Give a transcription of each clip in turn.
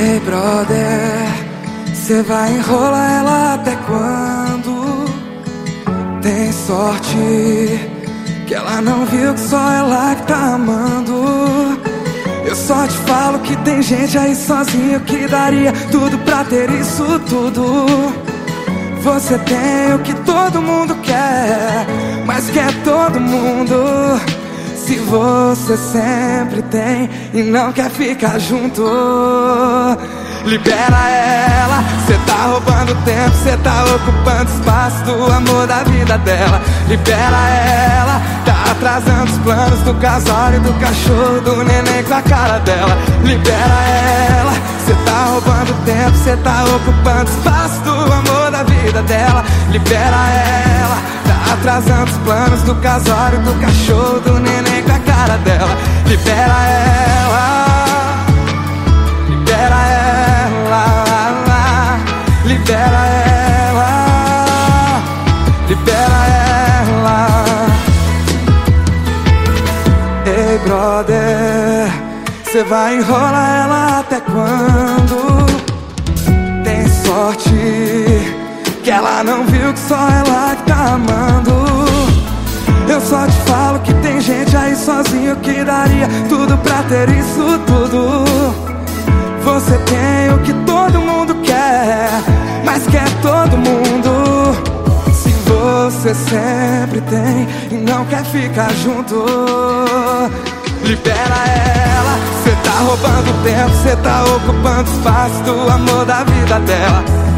Ei, brother, cê vai enrolar ela até quando? Tem sorte que ela não viu que só ela que tá amando. Eu só te falo que tem gente aí sozinho que daria tudo pra ter isso tudo. Você tem o que todo mundo quer, mas quer todo mundo. Se você sempre tem e não quer ficar junto, libera ela. Cê tá roubando tempo, cê tá ocupando espaço do amor da vida dela. Libera ela, tá atrasando os planos do casório, do cachorro, do neném com a cara dela. Libera ela, cê tá roubando tempo, cê tá ocupando espaço do amor da vida dela. Libera ela, tá atrasando os planos do casório, do cachorro, do neném com a cara dela. Libera ela, Ei, brother, cê vai enrolar ela até quando? Tem sorte que ela não viu que só ela que tá amando. Eu só te falo que tem gente aí sozinho que daria tudo pra ter isso tudo. Você tem o que todo mundo quer, mas quer todo mundo. Se você sempre tem e não quer ficar junto, libera ela. Cê tá roubando tempo, cê tá ocupando espaço do amor da vida dela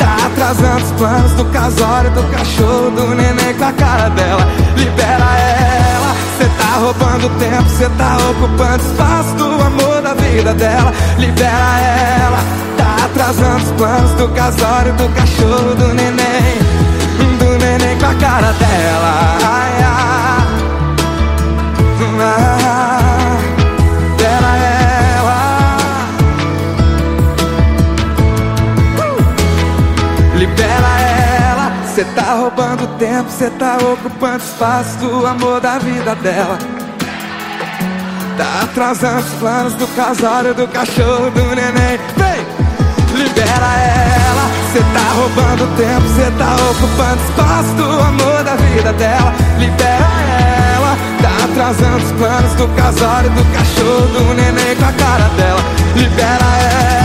Tá atrasando os planos do casório, do cachorro, do neném com a cara dela. Libera ela, cê tá roubando tempo, cê tá ocupando espaço do amor da vida dela. Libera ela, tá atrasando os planos do casório, do cachorro, do neném, do neném com a cara dela. Roubando tempo, cê tá ocupando espaço do amor da vida dela. Tá atrasando os planos do casório, do cachorro, do neném. Vem! Libera ela, cê tá roubando tempo, cê tá ocupando espaço do amor da vida dela. Libera ela, tá atrasando os planos do casório, do cachorro, do neném com a cara dela. Libera ela,